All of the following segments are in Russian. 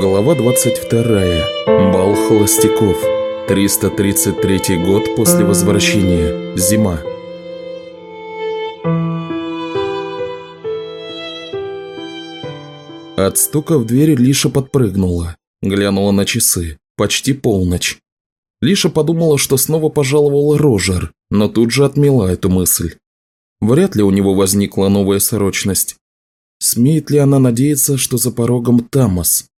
Глава 22. Бал холостяков. 333 год после возвращения. Зима. От стука в дверь Лиша подпрыгнула. Глянула на часы. Почти полночь. Лиша подумала, что снова пожаловал Рожер, но тут же отмела эту мысль. Вряд ли у него возникла новая срочность. Смеет ли она надеяться, что за порогом Тамас?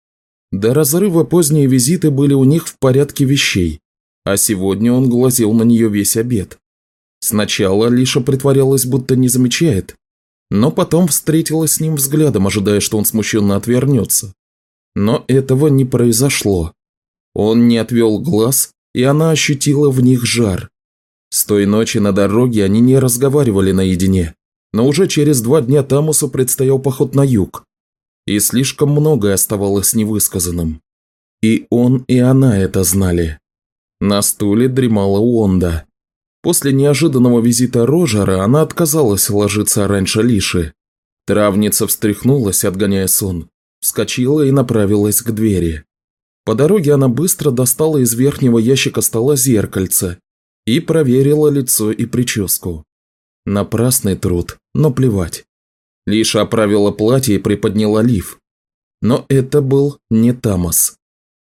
До разрыва поздние визиты были у них в порядке вещей, а сегодня он глазел на нее весь обед. Сначала Лиша притворялась, будто не замечает, но потом встретилась с ним взглядом, ожидая, что он смущенно отвернется. Но этого не произошло. Он не отвел глаз, и она ощутила в них жар. С той ночи на дороге они не разговаривали наедине, но уже через два дня Тамусу предстоял поход на юг, и слишком многое оставалось невысказанным. И он, и она это знали. На стуле дремала Уонда. После неожиданного визита Рожера она отказалась ложиться раньше Лиши. Травница встряхнулась, отгоняя сон, вскочила и направилась к двери. По дороге она быстро достала из верхнего ящика стола зеркальце и проверила лицо и прическу. Напрасный труд, но плевать. Лиша оправила платье и приподняла лиф. Но это был не Тамас.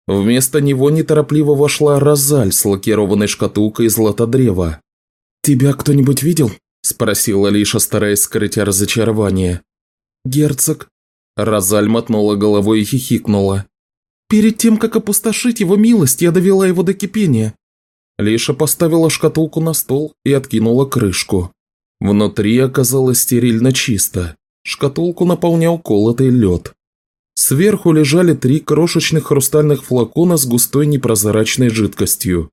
Вместо него неторопливо вошла Розаль с лакированной шкатулкой из лотодрева. «Тебя кто-нибудь видел?» – спросила Лиша, стараясь скрыть разочарование. «Герцог?» Розаль мотнула головой и хихикнула. «Перед тем, как опустошить его милость, я довела его до кипения». Лиша поставила шкатулку на стол и откинула крышку. Внутри оказалось стерильно чисто. Шкатулку наполнял колотый лед. Сверху лежали три крошечных хрустальных флакона с густой непрозрачной жидкостью.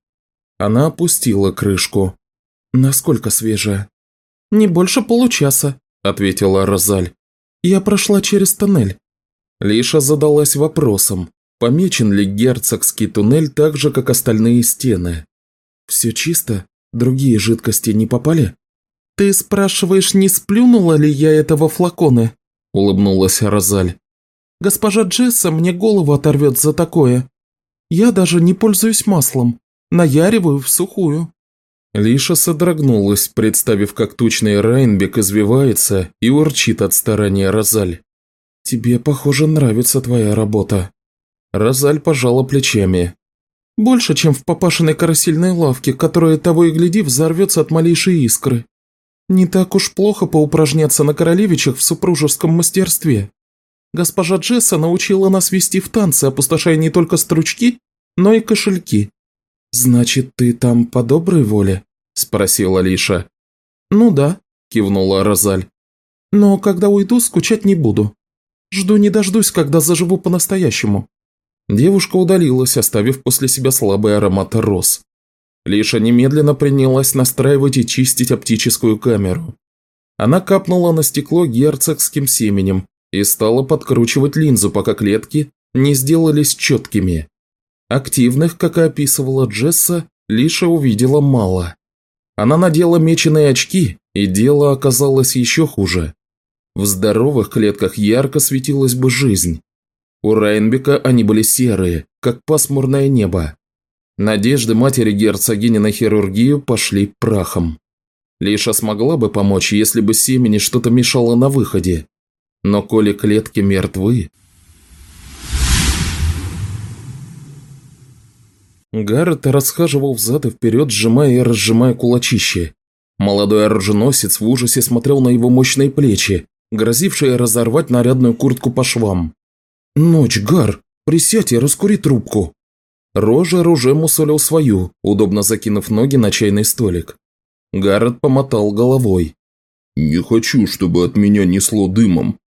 Она опустила крышку. «Насколько свежая?» «Не больше получаса», – ответила Розаль. «Я прошла через тоннель». Лиша задалась вопросом, помечен ли герцогский туннель так же, как остальные стены. «Все чисто? Другие жидкости не попали?» «Ты спрашиваешь, не сплюнула ли я этого флакона?» – улыбнулась Розаль. «Госпожа Джесса мне голову оторвет за такое. Я даже не пользуюсь маслом, наяриваю в сухую». Лиша содрогнулась, представив, как тучный Райнбек извивается и урчит от старания Розаль. «Тебе, похоже, нравится твоя работа». Розаль пожала плечами. «Больше, чем в папашиной карасильной лавке, которая того и гляди взорвется от малейшей искры. Не так уж плохо поупражняться на королевичах в супружеском мастерстве. Госпожа Джесса научила нас вести в танцы, опустошая не только стручки, но и кошельки. «Значит, ты там по доброй воле?» – спросила Лиша. «Ну да», – кивнула Розаль. «Но когда уйду, скучать не буду. Жду не дождусь, когда заживу по-настоящему». Девушка удалилась, оставив после себя слабый аромат роз. Лиша немедленно принялась настраивать и чистить оптическую камеру. Она капнула на стекло герцогским семенем и стала подкручивать линзу, пока клетки не сделались четкими. Активных, как и описывала Джесса, Лиша увидела мало. Она надела меченые очки, и дело оказалось еще хуже. В здоровых клетках ярко светилась бы жизнь. У Райнбека они были серые, как пасмурное небо. Надежды матери герцогини на хирургию пошли прахом. Лиша смогла бы помочь, если бы семени что-то мешало на выходе. Но коли клетки мертвы... Гаррет расхаживал взад и вперед, сжимая и разжимая кулачище. Молодой оруженосец в ужасе смотрел на его мощные плечи, грозившие разорвать нарядную куртку по швам. «Ночь, Гар, присядь и раскури трубку», Рожер уже мусолил свою, удобно закинув ноги на чайный столик. Гаррет помотал головой. «Не хочу, чтобы от меня несло дымом».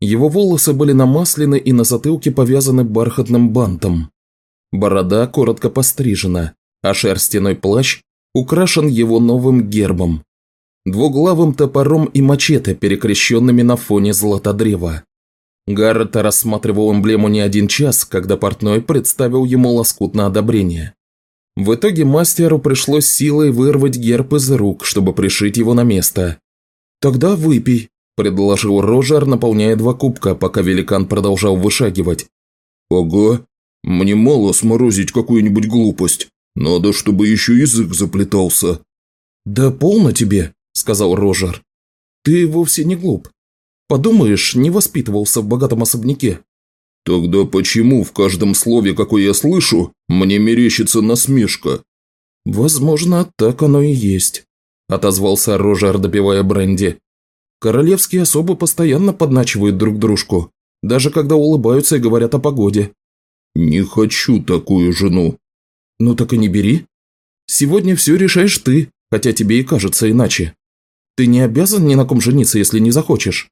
Его волосы были намаслены и на затылке повязаны бархатным бантом. Борода коротко пострижена, а шерстяной плащ украшен его новым гербом. Двуглавым топором и мачете, перекрещенными на фоне златодрева. Гаррет рассматривал эмблему не один час, когда портной представил ему лоскут на одобрение. В итоге мастеру пришлось силой вырвать герб из рук, чтобы пришить его на место. «Тогда выпей», – предложил Рожер, наполняя два кубка, пока великан продолжал вышагивать. «Ага. Мне мало сморозить какую-нибудь глупость. Надо, чтобы еще язык заплетался». «Да полно тебе», – сказал Рожер. «Ты вовсе не глуп. Подумаешь, не воспитывался в богатом особняке». «Тогда почему в каждом слове, какое я слышу, мне мерещится насмешка?» «Возможно, так оно и есть», – отозвался Рожер, допивая бренди. «Королевские особы постоянно подначивают друг дружку, даже когда улыбаются и говорят о погоде». «Не хочу такую жену». «Ну так и не бери. Сегодня все решаешь ты, хотя тебе и кажется иначе. Ты не обязан ни на ком жениться, если не захочешь».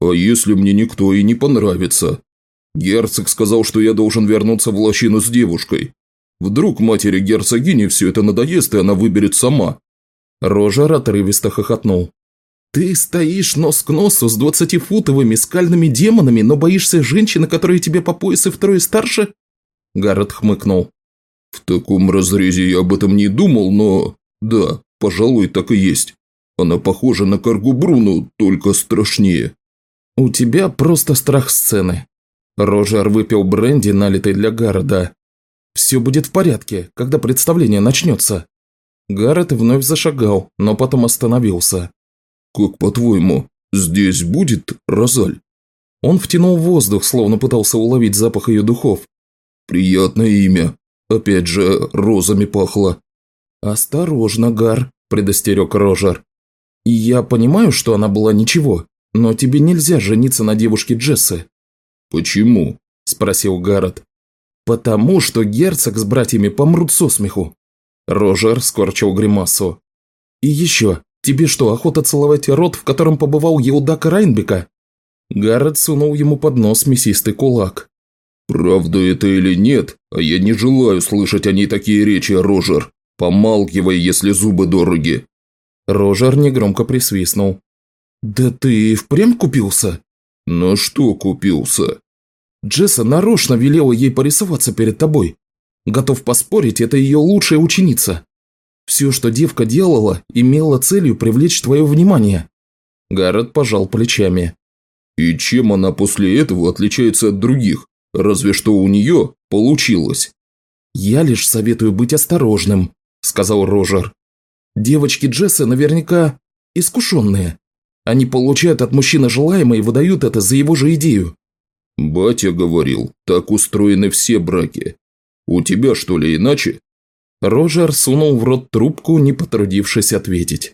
«А если мне никто и не понравится? Герцог сказал, что я должен вернуться в лощину с девушкой. Вдруг матери герцогини все это надоест, и она выберет сама». Рожер отрывисто хохотнул. «Ты стоишь нос к носу с двадцатифутовыми скальными демонами, но боишься женщины, которая тебе по пояс и втрое старше?» Гаррет хмыкнул. «В таком разрезе я об этом не думал, но... Да, пожалуй, так и есть. Она похожа на Каргу Бруну, только страшнее». «У тебя просто страх сцены». Рожер выпил бренди, налитый для Гаррета. «Все будет в порядке, когда представление начнется». Гаррет вновь зашагал, но потом остановился. «Как по-твоему, здесь будет Розаль?» Он втянул воздух, словно пытался уловить запах ее духов. «Приятное имя. Опять же, розами пахло». «Осторожно, Гар», – предостерег Рожер. «Я понимаю, что она была ничего, но тебе нельзя жениться на девушке Джессы». «Почему?» – спросил Гаррет. «Потому что герцог с братьями помрут со смеху». Рожер скорчил гримасу. «И еще, тебе что, охота целовать рот, в котором побывал Еудак Райнбека?» Гаррет сунул ему под нос мясистый кулак. «Правда это или нет, а я не желаю слышать о ней такие речи, Рожер. Помалкивай, если зубы дороги». Рожер негромко присвистнул. «Да ты впрямь купился?» «На что купился?» Джесса нарочно велела ей порисоваться перед тобой. Готов поспорить, это ее лучшая ученица. Все, что девка делала, имело целью привлечь твое внимание». Гаррет пожал плечами. «И чем она после этого отличается от других? Разве что у нее получилось». «Я лишь советую быть осторожным», – сказал Рожер. «Девочки Джесса наверняка искушенные. Они получают от мужчины желаемое и выдают это за его же идею». «Батя говорил, так устроены все браки. У тебя что ли иначе?» Рожер сунул в рот трубку, не потрудившись ответить.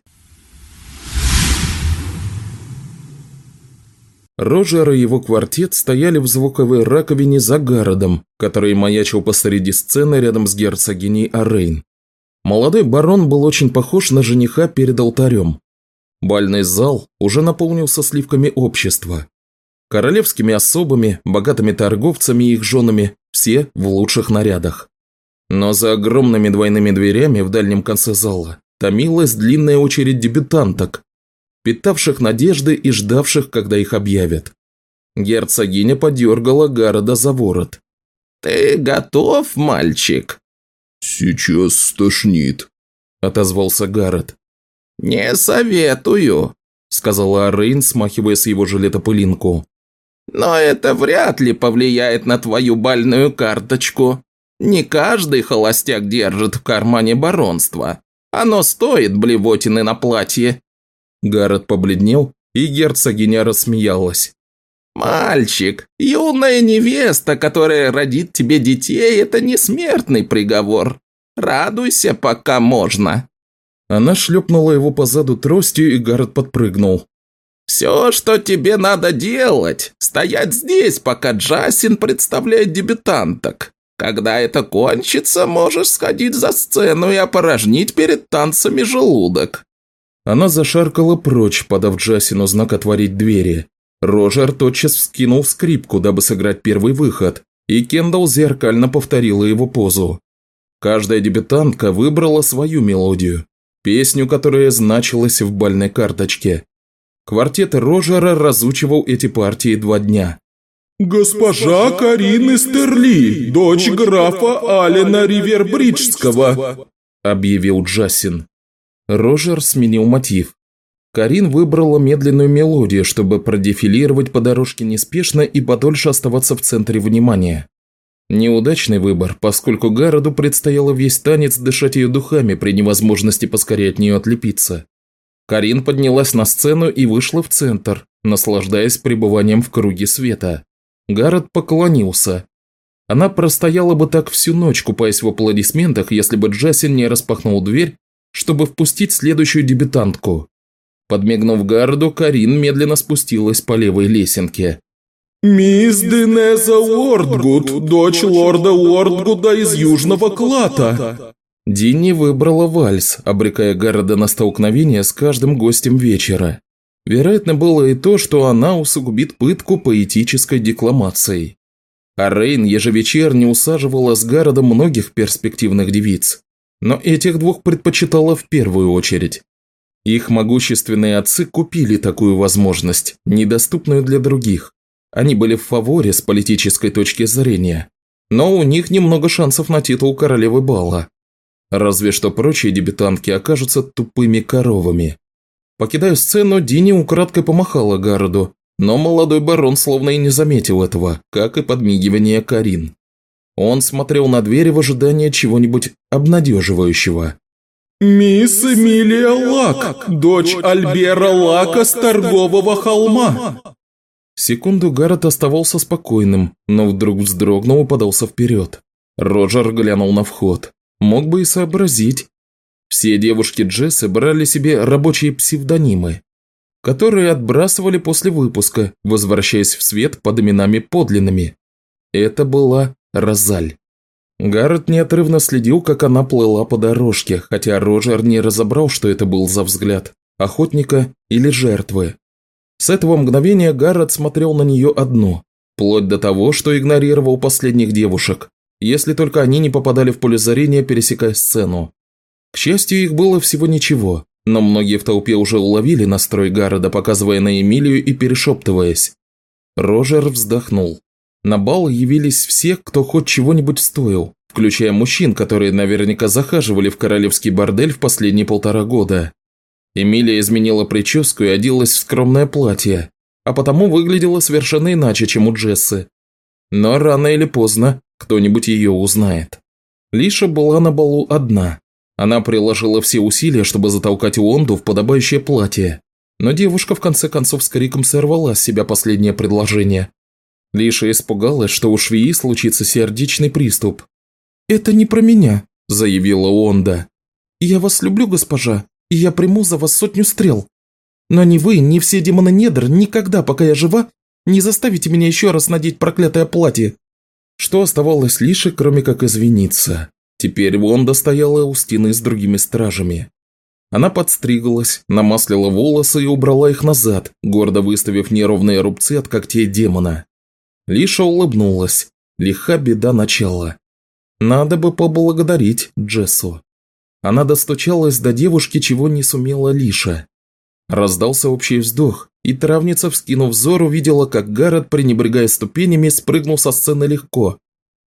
Рожер и его квартет стояли в звуковой раковине за городом, который маячил посреди сцены рядом с герцогиней Арейн. Молодой барон был очень похож на жениха перед алтарем. Бальный зал уже наполнился сливками общества. Королевскими особами, богатыми торговцами и их женами, все в лучших нарядах. Но за огромными двойными дверями в дальнем конце зала томилась длинная очередь дебютанток, питавших надежды и ждавших, когда их объявят. Герцогиня подергала Гарода за ворот. «Ты готов, мальчик?» «Сейчас стошнит», – отозвался Гаррет. «Не советую», – сказала Рейн, смахивая с его жилета пылинку. «Но это вряд ли повлияет на твою бальную карточку. Не каждый холостяк держит в кармане баронство. Оно стоит блевотины на платье. Гаррет побледнел, и герцогиня рассмеялась. «Мальчик, юная невеста, которая родит тебе детей, это не смертный приговор. Радуйся, пока можно». Она шлепнула его по заду тростью, и Гаррет подпрыгнул. «Все, что тебе надо делать, стоять здесь, пока Джасин представляет дебютанток. Когда это кончится, можешь сходить за сцену и опорожнить перед танцами желудок. Она зашаркала прочь, подав Джасину знак отворить двери. Рожер тотчас вскинул скрипку, дабы сыграть первый выход, и Кендалл зеркально повторила его позу. Каждая дебютантка выбрала свою мелодию, песню, которая значилась в бальной карточке. Квартет Рожера разучивал эти партии два дня. «Госпожа Карины Стерли, дочь графа Алена Ривербриджского», – объявил Джасин. Рожер сменил мотив. Карин выбрала медленную мелодию, чтобы продефилировать по дорожке неспешно и подольше оставаться в центре внимания. Неудачный выбор, поскольку Гароду предстояло весь танец дышать ее духами при невозможности поскорее от нее отлепиться. Карин поднялась на сцену и вышла в центр, наслаждаясь пребыванием в круге света. Гаррет поклонился. Она простояла бы так всю ночь, купаясь в аплодисментах, если бы Джасин не распахнул дверь, чтобы впустить следующую дебютантку. Подмигнув Гарду, Карин медленно спустилась по левой лесенке. «Мисс Денеза Уордгуд, дочь лорда Уордгуда из Южного Клата!» Динни выбрала вальс, обрекая Гарода на столкновение с каждым гостем вечера. Вероятно, было и то, что она усугубит пытку поэтической декламацией. А Рейн ежевечерне усаживала с Гародом многих перспективных девиц, но этих двух предпочитала в первую очередь. Их могущественные отцы купили такую возможность, недоступную для других. Они были в фаворе с политической точки зрения, но у них немного шансов на титул королевы бала. Разве что прочие дебютантки окажутся тупыми коровами. Покидая сцену, Дини украдкой помахала Гароду, но молодой барон словно и не заметил этого, как и подмигивание Карин. Он смотрел на двери в ожидании чего-нибудь обнадеживающего. «Мисс Эмилия Лак, дочь Альбера Лака с торгового холма!» Секунду Гаррет оставался спокойным, но вдруг вздрогнул и подался вперед. Роджер глянул на вход. Мог бы и сообразить. Все девушки Джессы брали себе рабочие псевдонимы, которые отбрасывали после выпуска, возвращаясь в свет под именами подлинными. Это была Розаль. Гаррет неотрывно следил, как она плыла по дорожке, хотя Роджер не разобрал, что это был за взгляд – охотника или жертвы. С этого мгновения Гаррет смотрел на нее одну, вплоть до того, что игнорировал последних девушек, если только они не попадали в поле зрения, пересекая сцену. К счастью, их было всего ничего, но многие в толпе уже уловили настрой Гарреда, показывая на Эмилию и перешептываясь. Рожер вздохнул. На бал явились все, кто хоть чего-нибудь стоил, включая мужчин, которые наверняка захаживали в королевский бордель в последние полтора года. Эмилия изменила прическу и оделась в скромное платье, а потому выглядела совершенно иначе, чем у Джессы. Но рано или поздно кто-нибудь ее узнает. Лиша была на балу одна. Она приложила все усилия, чтобы затолкать Уонду в подобающее платье, но девушка в конце концов с криком сорвала с себя последнее предложение Лиша испугалась, что у швеи случится сердечный приступ. «Это не про меня», – заявила Онда. «Я вас люблю, госпожа, и я приму за вас сотню стрел. Но ни вы, ни все демоны недр никогда, пока я жива, не заставите меня еще раз надеть проклятое платье». Что оставалось Лише, кроме как извиниться? Теперь Вонда стояла у стены с другими стражами. Она подстриглась, намаслила волосы и убрала их назад, гордо выставив неровные рубцы от когтей демона. Лиша улыбнулась. Лиха беда начала. Надо бы поблагодарить Джессу. Она достучалась до девушки, чего не сумела Лиша. Раздался общий вздох, и травница, вскинув взор, увидела, как Гаррет, пренебрегая ступенями, спрыгнул со сцены легко,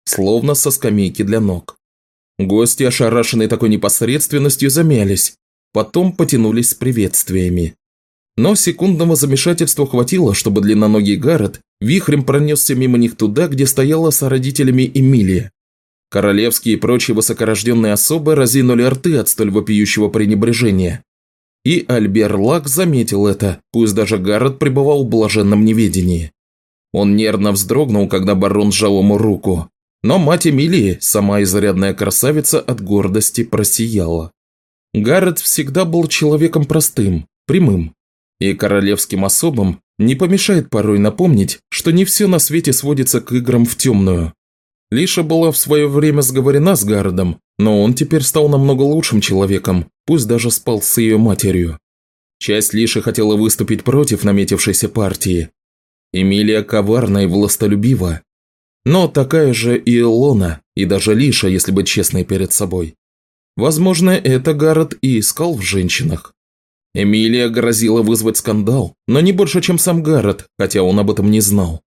словно со скамейки для ног. Гости, ошарашенные такой непосредственностью, замялись, потом потянулись с приветствиями. Но секундного замешательства хватило, чтобы длинноногий Гаррет вихрем пронесся мимо них туда, где стояла с родителями Эмилия. Королевские и прочие высокорожденные особы разинули рты от столь вопиющего пренебрежения. И Альбер Лак заметил это, пусть даже Гаррет пребывал в блаженном неведении. Он нервно вздрогнул, когда барон сжал ему руку, но мать Эмилии, сама изрядная красавица, от гордости просияла. Гаррет всегда был человеком простым, прямым, и королевским особам не помешает порой напомнить, что не все на свете сводится к играм в темную. Лиша была в свое время сговорена с Гародом, но он теперь стал намного лучшим человеком, пусть даже спал с ее матерью. Часть Лиши хотела выступить против наметившейся партии. Эмилия коварна и властолюбива. Но такая же и Илона, и даже Лиша, если быть честной перед собой. Возможно, это Гаррет и искал в женщинах. Эмилия грозила вызвать скандал, но не больше, чем сам Гаррет, хотя он об этом не знал.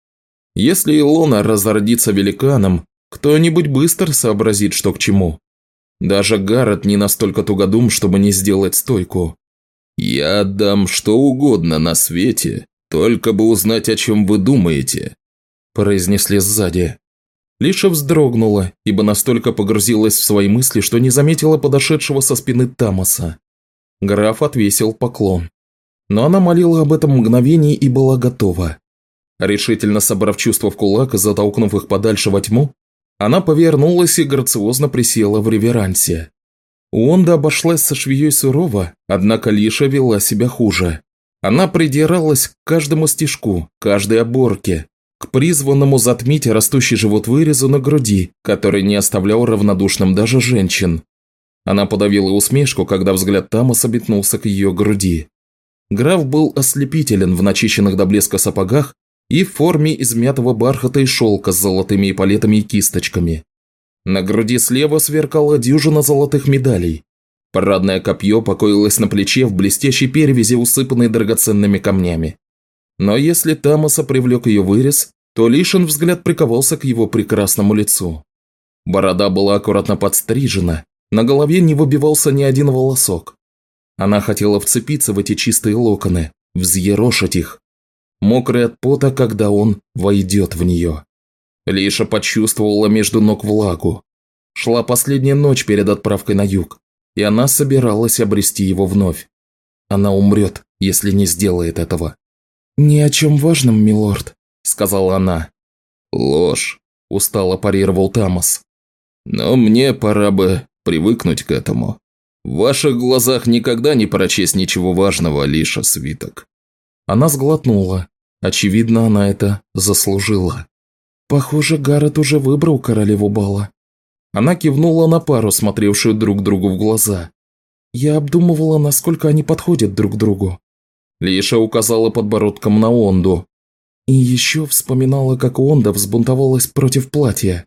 Если Илона разродится великаном, кто-нибудь быстро сообразит, что к чему. Даже Гаррет не настолько тугодум, чтобы не сделать стойку. «Я отдам что угодно на свете, только бы узнать, о чем вы думаете», – произнесли сзади. Лиша вздрогнула, ибо настолько погрузилась в свои мысли, что не заметила подошедшего со спины Тамаса. Граф отвесил поклон. Но она молила об этом мгновении и была готова. Решительно собрав чувства в кулак и затолкнув их подальше во тьму, она повернулась и грациозно присела в реверансе. Уонда обошлась со швеей сурово, однако Лиша вела себя хуже. Она придиралась к каждому стежку, каждой оборке, к призванному затмить растущий живот вырезу на груди, который не оставлял равнодушным даже женщин. Она подавила усмешку, когда взгляд Тамаса метнулся к ее груди. Граф был ослепителен в начищенных до блеска сапогах и в форме измятого бархата и шелка с золотыми эполетами и кисточками. На груди слева сверкала дюжина золотых медалей. Парадное копье покоилось на плече в блестящей перевязи, усыпанной драгоценными камнями. Но если Тамаса привлек ее вырез, то Лишин взгляд приковался к его прекрасному лицу. Борода была аккуратно подстрижена, на голове не выбивался ни один волосок. Она хотела вцепиться в эти чистые локоны, взъерошить их. Мокрый от пота, когда он войдет в нее. Лиша почувствовала между ног влагу. Шла последняя ночь перед отправкой на юг, и она собиралась обрести его вновь. Она умрет, если не сделает этого. «Ни о чем важном, милорд», – сказала она. «Ложь», – устало парировал Тамас. «Но мне пора бы привыкнуть к этому. В ваших глазах никогда не прочесть ничего важного, Лиша Свиток». Она сглотнула. Очевидно, она это заслужила. «Похоже, Гаррет уже выбрал королеву бала». Она кивнула на пару, смотревшую друг другу в глаза. «Я обдумывала, насколько они подходят друг другу». Лиша указала подбородком на Онду. И еще вспоминала, как Онда взбунтовалась против платья.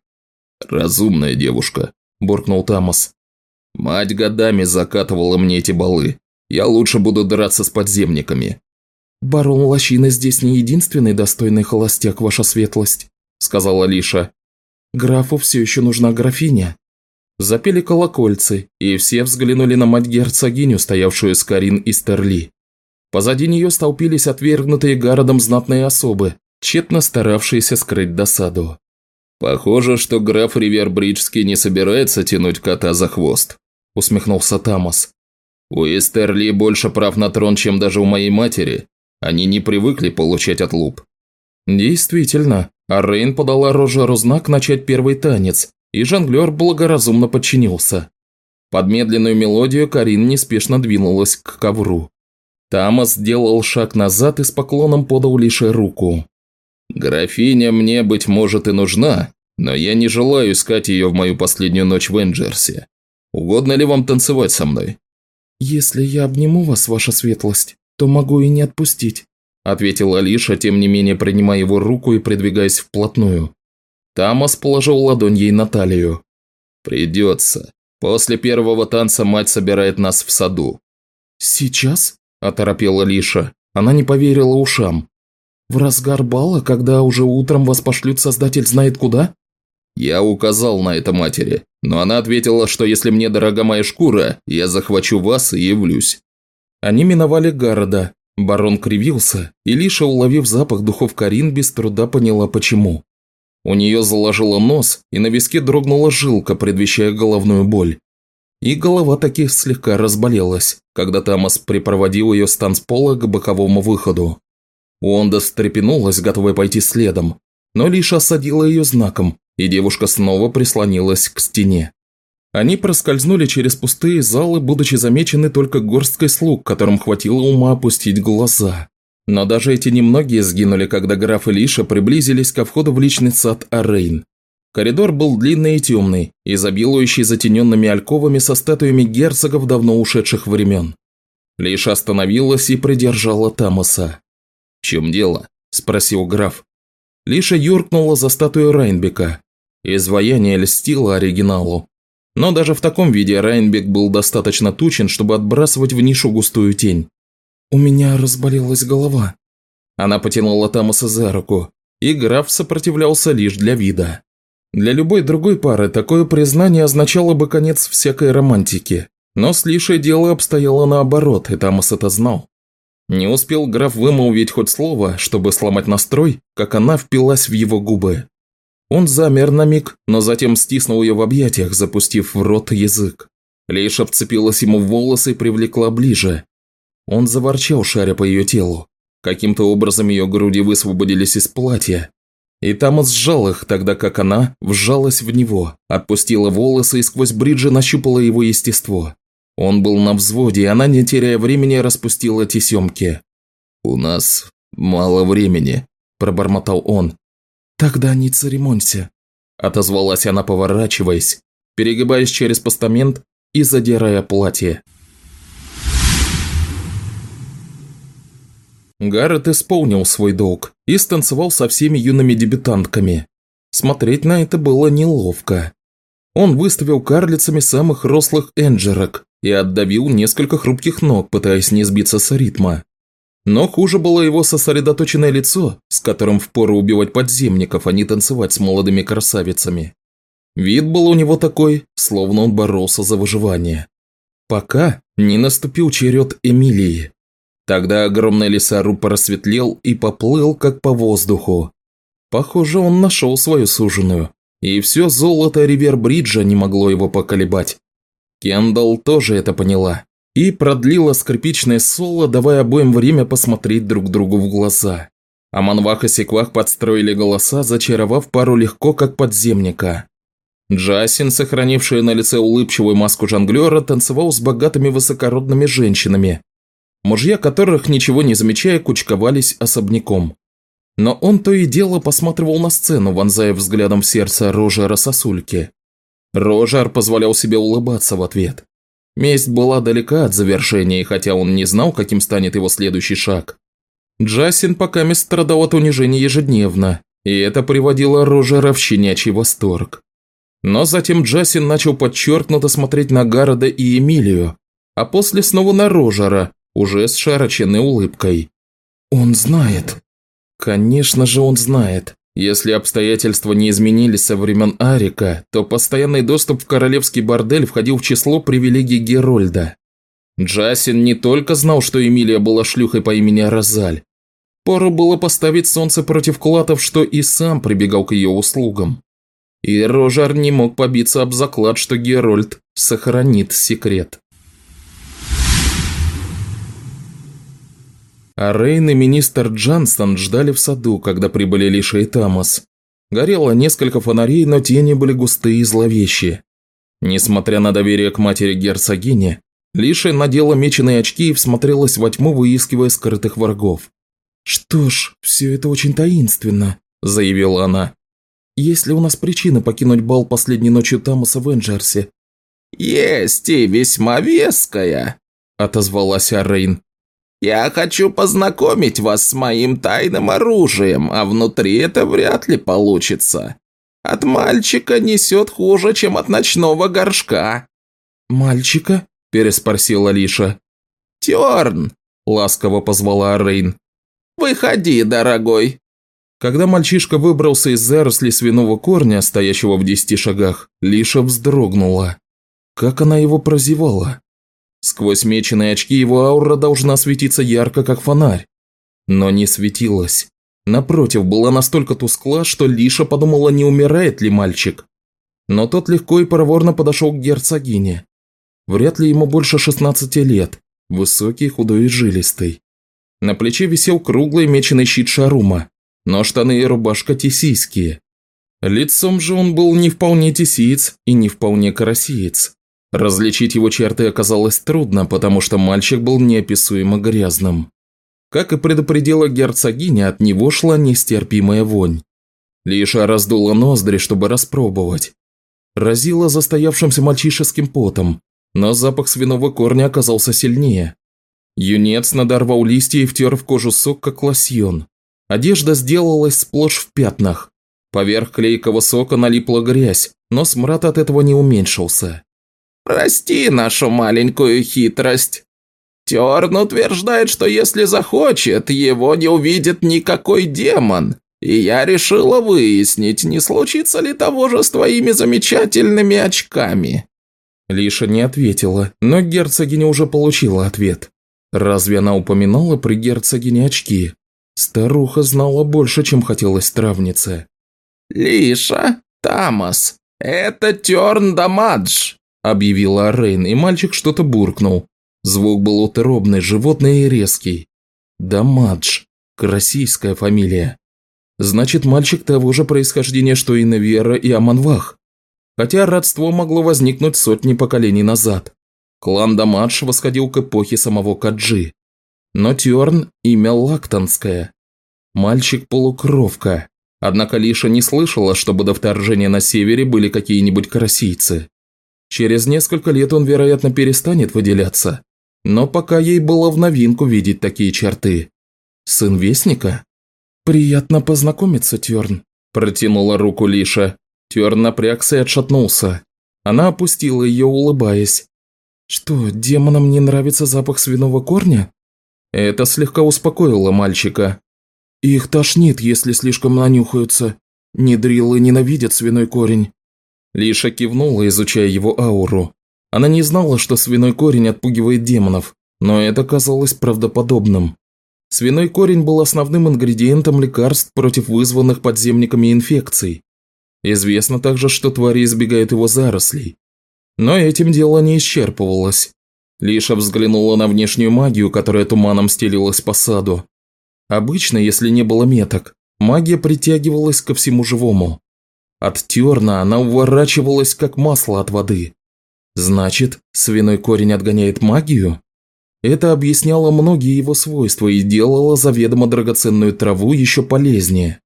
«Разумная девушка», – буркнул Тамас. «Мать годами закатывала мне эти балы. Я лучше буду драться с подземниками». «Барон Лощина здесь не единственный достойный холостяк, ваша светлость», – сказала Лиша. «Графу все еще нужна графиня». Запели колокольцы, и все взглянули на мать-герцогиню, стоявшую с Карин и Стерли. Позади нее столпились отвергнутые городом знатные особы, тщетно старавшиеся скрыть досаду. «Похоже, что граф Ривербриджский не собирается тянуть кота за хвост», – усмехнулся Тамас. «У Эстерли больше прав на трон, чем даже у моей матери. Они не привыкли получать отлуп». Действительно, а Рейн подала Рожеру знак начать первый танец, и жонглер благоразумно подчинился. Под медленную мелодию Карин неспешно двинулась к ковру. Тамас сделал шаг назад и с поклоном подал лишь руку. «Графиня мне, быть может, и нужна, но я не желаю искать ее в мою последнюю ночь в Энджерсе. Угодно ли вам танцевать со мной?» «Если я обниму вас, ваша светлость, то могу и не отпустить», ответила Алиша, тем не менее принимая его руку и придвигаясь вплотную. Тамас положил ладонь ей на талию. «Придется. После первого танца мать собирает нас в саду». «Сейчас?» – оторопела Лиша. Она не поверила ушам. «В разгар бала, когда уже утром вас пошлют создатель знает куда?» Я указал на это матери, но она ответила, что если мне дорога моя шкура, я захвачу вас и явлюсь. Они миновали города, Барон кривился, и Лиша, уловив запах духов Карин, без труда поняла почему. У нее заложило нос, и на виске дрогнула жилка, предвещая головную боль. И голова таки слегка разболелась, когда Тамас припроводил ее с танцпола к боковому выходу. Уонда встрепенулась, готовая пойти следом, но Лиша осадила ее знаком, и девушка снова прислонилась к стене. Они проскользнули через пустые залы, будучи замечены только горсткой слуг, которым хватило ума опустить глаза. Но даже эти немногие сгинули, когда граф и Лиша приблизились ко входу в личный сад Арейн. Коридор был длинный и темный, изобилующий затененными альковами со статуями герцогов давно ушедших времен. Лиша остановилась и придержала Тамаса. «В чем дело?» – спросил граф. Лиша юркнула за статую Райнбека. Изваяние льстило оригиналу, но даже в таком виде Райнбек был достаточно тучен, чтобы отбрасывать в нишу густую тень. «У меня разболелась голова». Она потянула Тамаса за руку, и граф сопротивлялся лишь для вида. Для любой другой пары такое признание означало бы конец всякой романтики. Но с Лишей дело обстояло наоборот, и Тамас это знал. Не успел граф вымолвить хоть слово, чтобы сломать настрой, как она впилась в его губы. Он замер на миг, но затем стиснул ее в объятиях, запустив в рот язык. Лейша вцепилась ему в волосы и привлекла ближе. Он заворчал, шаря по ее телу. Каким-то образом ее груди высвободились из платья. И Тамас сжал их, тогда как она вжалась в него, отпустила волосы и сквозь бриджи нащупала его естество. Он был на взводе, и она, не теряя времени, распустила тесемки. «У нас мало времени», – пробормотал он. «Тогда не церемонься», – отозвалась она, поворачиваясь, перегибаясь через постамент и задирая платье. Гаррет исполнил свой долг и станцевал со всеми юными дебютантками. Смотреть на это было неловко. Он выставил карлицами самых рослых энджерок и отдавил несколько хрупких ног, пытаясь не сбиться с ритма. Но хуже было его сосредоточенное лицо, с которым впору убивать подземников, а не танцевать с молодыми красавицами. Вид был у него такой, словно он боролся за выживание. Пока не наступил черед Эмилии. Тогда огромный лесоруб просветлел и поплыл, как по воздуху. Похоже, он нашел свою суженую, и все золото Ривербриджа не могло его поколебать. Кендалл тоже это поняла и продлила скрипичное соло, давая обоим время посмотреть друг другу в глаза. А Манвах и Секвах подстроили голоса, зачаровав пару легко, как подземника. Джасин, сохранившая на лице улыбчивую маску жонглера, танцевал с богатыми высокородными женщинами, мужья которых, ничего не замечая, кучковались особняком. Но он то и дело посматривал на сцену, вонзая взглядом в сердце Рожера сосульки. Рожар позволял себе улыбаться в ответ. Месть была далека от завершения, хотя он не знал, каким станет его следующий шаг. Джасин пока мест страдал от унижения ежедневно, и это приводило Рожера в щенячий восторг. Но затем Джасин начал подчеркнуто смотреть на Гарода и Эмилию, а после снова на Рожера, уже с широченной улыбкой. «Он знает». Конечно же, он знает. Если обстоятельства не изменились со времен Арика, то постоянный доступ в королевский бордель входил в число привилегий Герольда. Джасин не только знал, что Эмилия была шлюхой по имени Розаль. Пору было поставить солнце против клатов, что и сам прибегал к ее услугам. И Рожар не мог побиться об заклад, что Герольд сохранит секрет. А Рейн и министр Джанстон ждали в саду, когда прибыли Лиша и Тамас. Горело несколько фонарей, но тени были густые и зловещие. Несмотря на доверие к матери герцогини, Лиша надела меченые очки и всмотрелась во тьму, выискивая скрытых врагов. «Что ж, все это очень таинственно», – заявила она. «Есть ли у нас причина покинуть бал последней ночью Тамаса в Энджерсе?» «Есть и весьма веская», – отозвалась Рейн. Я хочу познакомить вас с моим тайным оружием, а внутри это вряд ли получится. От мальчика несет хуже, чем от ночного горшка». «Мальчика?» – переспросила Лиша. «Терн!» – ласково позвала Рейн. «Выходи, дорогой!» Когда мальчишка выбрался из заросли свиного корня, стоящего в десяти шагах, Лиша вздрогнула. Как она его прозевала? Сквозь меченые очки его аура должна светиться ярко, как фонарь. Но не светилась. Напротив, была настолько тускла, что Лиша подумала, не умирает ли мальчик. Но тот легко и проворно подошел к герцогине. Вряд ли ему больше 16 лет, высокий, худой и жилистый. На плече висел круглый меченый щит Шарума, но штаны и рубашка тесийские. Лицом же он был не вполне тесиец и не вполне карасиец. Различить его черты оказалось трудно, потому что мальчик был неописуемо грязным. Как и предупредила герцогиня, от него шла нестерпимая вонь. Лиша раздула ноздри, чтобы распробовать. Разила застоявшимся мальчишеским потом, но запах свиного корня оказался сильнее. Юнец надорвал листья и втер в кожу сок, как лосьон. Одежда сделалась сплошь в пятнах. Поверх клейкого сока налипла грязь, но смрад от этого не уменьшился. Прости нашу маленькую хитрость. Терн утверждает, что если захочет, его не увидит никакой демон. И я решила выяснить, не случится ли того же с твоими замечательными очками». Лиша не ответила, но герцогиня уже получила ответ. Разве она упоминала при герцогине очки? Старуха знала больше, чем хотелось травнице. «Лиша, Тамас, это Терн Дамадж», – объявила Рейн, и мальчик что-то буркнул. Звук был утробный, животный и резкий. Дамадж. Российская фамилия. Значит, мальчик того же происхождения, что и Невера и Аманвах. Хотя родство могло возникнуть сотни поколений назад. Клан Дамадж восходил к эпохе самого Каджи. Но Тёрн – имя лактонское. Мальчик-полукровка. Однако Лиша не слышала, чтобы до вторжения на севере были какие-нибудь карасийцы. Через несколько лет он, вероятно, перестанет выделяться. Но пока ей было в новинку видеть такие черты. Сын Вестника? «Приятно познакомиться, Тёрн», – протянула руку Лиша. Тёрн напрягся и отшатнулся. Она опустила ее, улыбаясь. «Что, демонам не нравится запах свиного корня?» Это слегка успокоило мальчика. «Их тошнит, если слишком нанюхаются. Недрилы ненавидят свиной корень». Лиша кивнула, изучая его ауру. Она не знала, что свиной корень отпугивает демонов, но это казалось правдоподобным. Свиной корень был основным ингредиентом лекарств против вызванных подземниками инфекций. Известно также, что твари избегают его зарослей. Но этим дело не исчерпывалось. Лиша взглянула на внешнюю магию, которая туманом стелилась по саду. Обычно, если не было меток, магия притягивалась ко всему живому. От терна она уворачивалась, как масло от воды. Значит, свиной корень отгоняет магию? Это объясняло многие его свойства и делало заведомо драгоценную траву еще полезнее.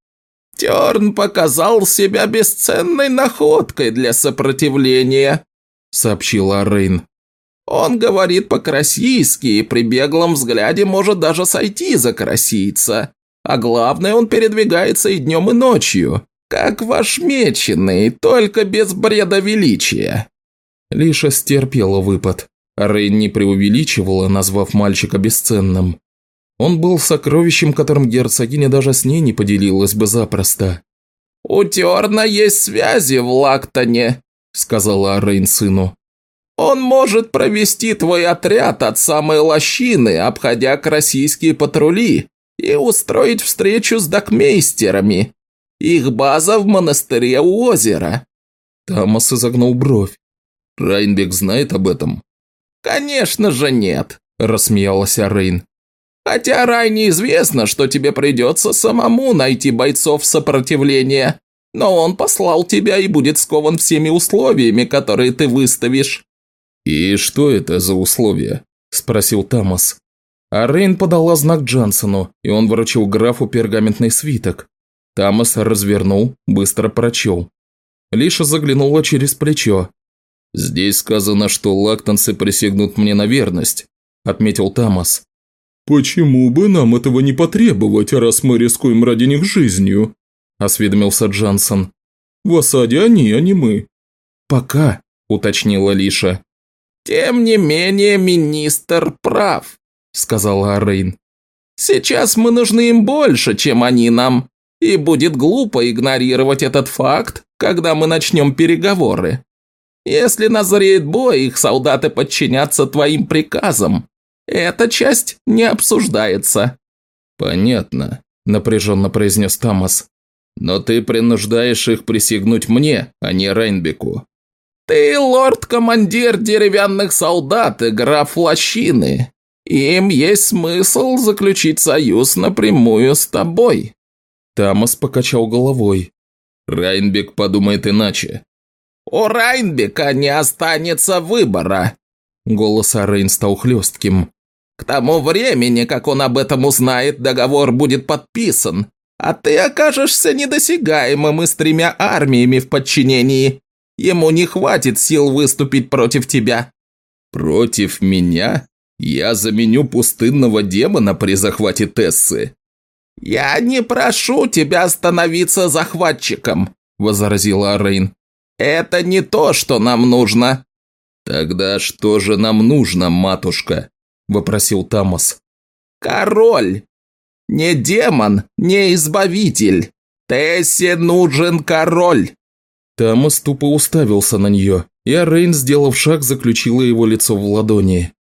«Терн показал себя бесценной находкой для сопротивления», – сообщила Рейн. «Он говорит по-карасийски и при беглом взгляде может даже сойти за карасийца. А главное, он передвигается и днем, и ночью, как ваш меченый, только без бреда величия». Лиша стерпела выпад. Рейн не преувеличивала, назвав мальчика бесценным. Он был сокровищем, которым герцогиня даже с ней не поделилась бы запросто. «У Терна есть связи в Лактоне», – сказала Рейн сыну. «Он может провести твой отряд от самой лощины, обходя российские патрули, и устроить встречу с докмейстерами. Их база в монастыре у озера». Тамас изогнул бровь. «Райнбек знает об этом?» «Конечно же нет», – рассмеялась Рейн. «Хотя Райне известно, что тебе придется самому найти бойцов сопротивления, но он послал тебя и будет скован всеми условиями, которые ты выставишь». «И что это за условия?» – спросил Тамас. А Рейн подала знак Джансону, и он вручил графу пергаментный свиток. Тамас развернул, быстро прочел. Лиша заглянула через плечо, «Здесь сказано, что лактанцы присягнут мне на верность», – отметил Тамас. «Почему бы нам этого не потребовать, раз мы рискуем ради них жизнью?» – осведомился Джансон. «В осаде они, а не мы». «Пока», – уточнила Лиша. «Тем не менее, министр прав», – сказала Арейн. «Сейчас мы нужны им больше, чем они нам, и будет глупо игнорировать этот факт, когда мы начнем переговоры. Если назреет бой, их солдаты подчинятся твоим приказам. Эта часть не обсуждается». «Понятно», – напряженно произнес Тамас. «Но ты принуждаешь их присягнуть мне, а не Рейнбеку». «Ты лорд-командир деревянных солдат и граф Лощины. Им есть смысл заключить союз напрямую с тобой». Тамас покачал головой. «Райнбек подумает иначе. У Райнбека не останется выбора!» Голос Арейн стал хлестким. «К тому времени, как он об этом узнает, договор будет подписан, а ты окажешься недосягаемым и с тремя армиями в подчинении. Ему не хватит сил выступить против тебя». «Против меня? Я заменю пустынного демона при захвате Тессы». «Я не прошу тебя становиться захватчиком», – возразила Арейн. «Это не то, что нам нужно!» «Тогда что же нам нужно, матушка?» – вопросил Тамас. «Король! Не демон, не избавитель! Тессе нужен король!» Тамас тупо уставился на нее, и Арейн, сделав шаг, заключила его лицо в ладони.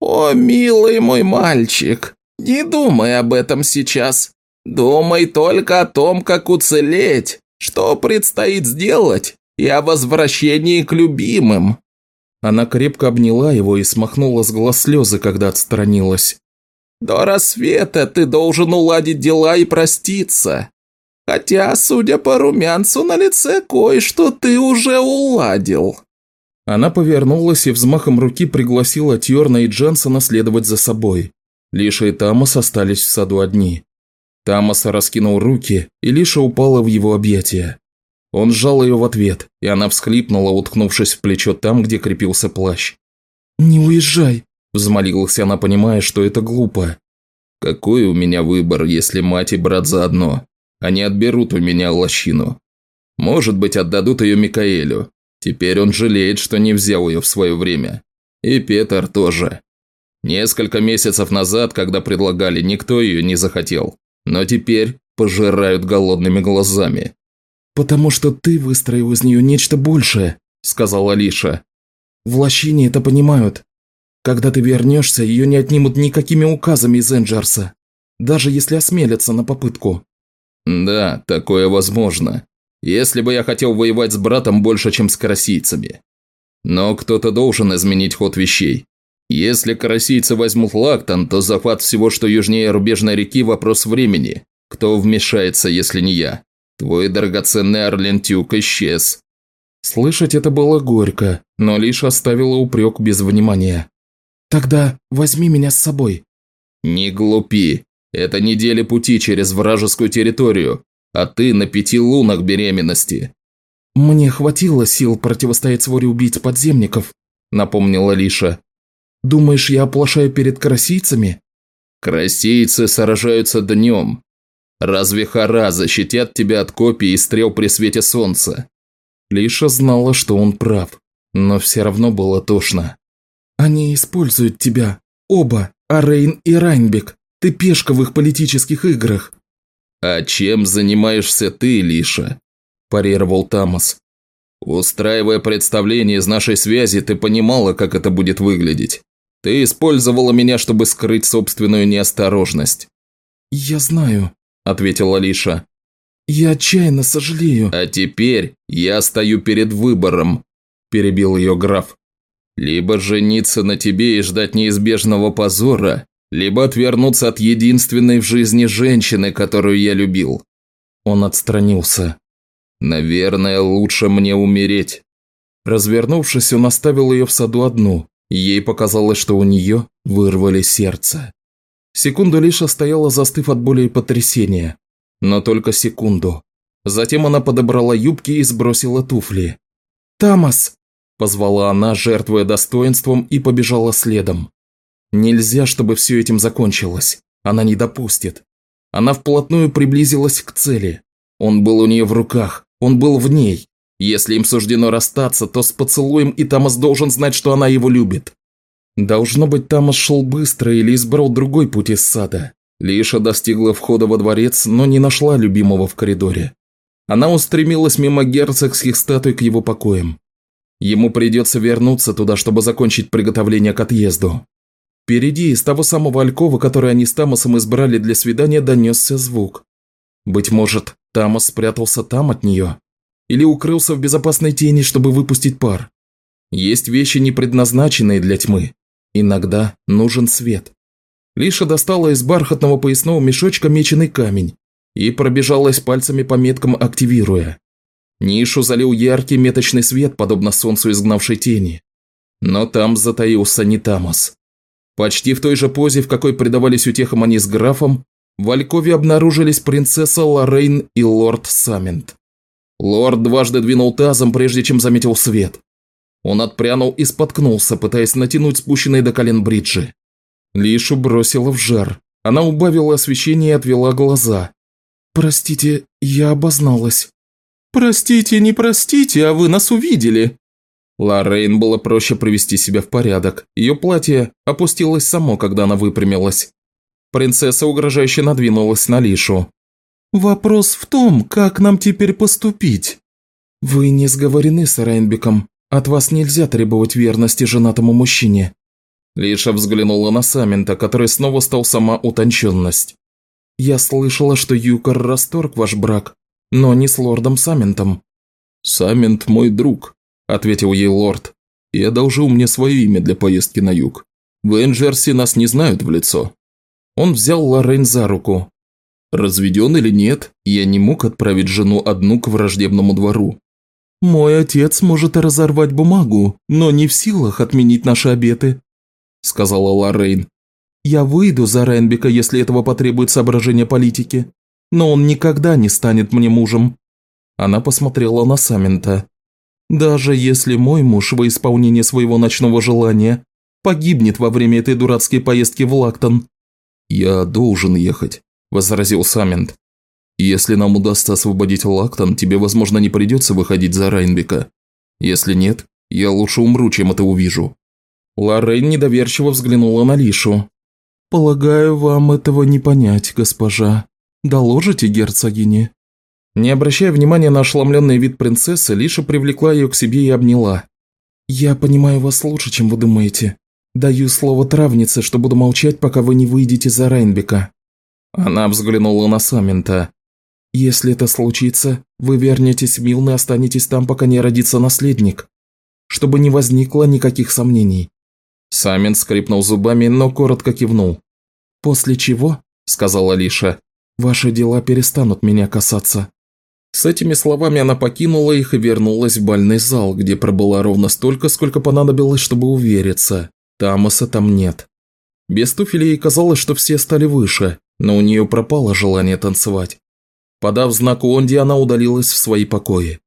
«О, милый мой мальчик, не думай об этом сейчас. Думай только о том, как уцелеть, Что предстоит сделать? И о возвращении к любимым». Она крепко обняла его и смахнула с глаз слезы, когда отстранилась. «До рассвета ты должен уладить дела и проститься. Хотя, судя по румянцу на лице, кое-что ты уже уладил». Она повернулась и взмахом руки пригласила Тьорна и Джансона следовать за собой. Лиша и Тамас остались в саду одни. Тамас раскинул руки, и Лиша упала в его объятия. Он сжал ее в ответ, и она всхлипнула, уткнувшись в плечо там, где крепился плащ. «Не уезжай», – взмолилась она, понимая, что это глупо. «Какой у меня выбор, если мать и брат заодно? Они отберут у меня лощину. Может быть, отдадут ее Микаэлю. Теперь он жалеет, что не взял ее в свое время. И Петр тоже. Несколько месяцев назад, когда предлагали, никто ее не захотел. Но теперь пожирают голодными глазами. «Потому что ты выстроил из нее нечто большее», – сказала Алиша. «В лощине это понимают. Когда ты вернешься, ее не отнимут никакими указами из Энджерса, даже если осмелятся на попытку». «Да, такое возможно. Если бы я хотел воевать с братом больше, чем с карасийцами. Но кто-то должен изменить ход вещей. Если карасийцы возьмут Лактон, то захват всего, что южнее рубежной реки – вопрос времени. Кто вмешается, если не я? Твой драгоценный Орлен Тюк исчез». Слышать это было горько, но лишь оставила упрек без внимания. «Тогда возьми меня с собой». «Не глупи. Это недели пути через вражескую территорию а ты на пяти лунах беременности». «Мне хватило сил противостоять своре убийц подземников», – напомнила Лиша. «Думаешь, я оплошаю перед красийцами?» «Красийцы сражаются днем. Разве хара защитят тебя от копий и стрел при свете солнца?» Лиша знала, что он прав, но все равно было тошно. «Они используют тебя. Оба, Арейн и Райнбек. Ты пешка в их политических играх. «А чем занимаешься ты, Лиша?» – парировал Тамас. «Устраивая представление из нашей связи, ты понимала, как это будет выглядеть. Ты использовала меня, чтобы скрыть собственную неосторожность». «Я знаю», – ответила Лиша. «Я отчаянно сожалею». «А теперь я стою перед выбором», – перебил ее граф. «Либо жениться на тебе и ждать неизбежного позора, либо отвернуться от единственной в жизни женщины, которую я любил. Он отстранился. Наверное, лучше мне умереть. Развернувшись, он оставил ее в саду одну. Ей показалось, что у нее вырвали сердце. Секунду лишь стояла, застыв от боли и потрясения. Но только секунду. Затем она подобрала юбки и сбросила туфли. «Тамас!» – позвала она, жертвуя достоинством, и побежала следом. Нельзя, чтобы все этим закончилось. Она не допустит. Она вплотную приблизилась к цели. Он был у нее в руках, он был в ней. Если им суждено расстаться, то с поцелуем и Тамас должен знать, что она его любит. Должно быть, Тамас шел быстро или избрал другой путь из сада. Лиша достигла входа во дворец, но не нашла любимого в коридоре. Она устремилась мимо герцогских статуй к его покоям. Ему придется вернуться туда, чтобы закончить приготовление к отъезду. Впереди, из того самого алькова, который они с Тамосом избрали для свидания, донесся звук. Быть может, Тамос спрятался там от нее? Или укрылся в безопасной тени, чтобы выпустить пар? Есть вещи, не предназначенные для тьмы. Иногда нужен свет. Лиша достала из бархатного поясного мешочка меченый камень и пробежалась пальцами по меткам, активируя. Нишу залил яркий меточный свет, подобно солнцу изгнавшей тени. Но там затаился не Тамос. Почти в той же позе, в какой предавались утехам они с графом, в Алькове обнаружились принцесса Лоррейн и лорд Самент. Лорд дважды двинул тазом, прежде чем заметил свет. Он отпрянул и споткнулся, пытаясь натянуть спущенные до колен бриджи. Лишу бросила в жар. Она убавила освещение и отвела глаза. «Простите, я обозналась». «Простите, не простите, а вы нас увидели», Лоррейн было проще привести себя в порядок. Ее платье опустилось само, когда она выпрямилась. Принцесса угрожающе надвинулась на Лишу. «Вопрос в том, как нам теперь поступить?» «Вы не сговорены с Райнбеком. От вас нельзя требовать верности женатому мужчине». Лиша взглянула на Самента, который снова стал сама утонченность. «Я слышала, что Юкор расторг ваш брак. но не с лордом Самментом». «Саммент мой друг», – ответил ей лорд, и одолжил мне свое имя для поездки на юг. В Энджерсе нас не знают в лицо». Он взял Лоррейн за руку. Разведен или нет, я не мог отправить жену одну к враждебному двору. «Мой отец может разорвать бумагу, но не в силах отменить наши обеты», – сказала Лоррейн. «Я выйду за Ренбека, если этого потребует соображение политики, но он никогда не станет мне мужем». Она посмотрела на Самента. «Даже если мой муж во исполнение своего ночного желания погибнет во время этой дурацкой поездки в Лактон». «Я должен ехать», – возразил Самент. Если нам удастся освободить Лактон, тебе, возможно, не придется выходить за Райнбека. Если нет, я лучше умру, чем это увижу». Лоррейн недоверчиво взглянула на Лишу. «Полагаю, вам этого не понять, госпожа. Доложите герцогине». Не обращая внимания на ошеломленный вид принцессы, Лиша привлекла ее к себе и обняла. «Я понимаю вас лучше, чем вы думаете. Даю слово травнице, что буду молчать, пока вы не выйдете за Райнбека». Она взглянула на Самента. Если это случится, вы вернетесь в Милн и останетесь там, пока не родится наследник. Чтобы не возникло никаких сомнений». Самин скрипнул зубами, но коротко кивнул. «После чего, – сказала Лиша, – ваши дела перестанут меня касаться». С этими словами она покинула их и вернулась в бальный зал, где пробыла ровно столько, сколько понадобилось, чтобы увериться. Тамаса там нет. Без туфелей ей казалось, что все стали выше, но у нее пропало желание танцевать. Подав знак Уонди, она удалилась в свои покои.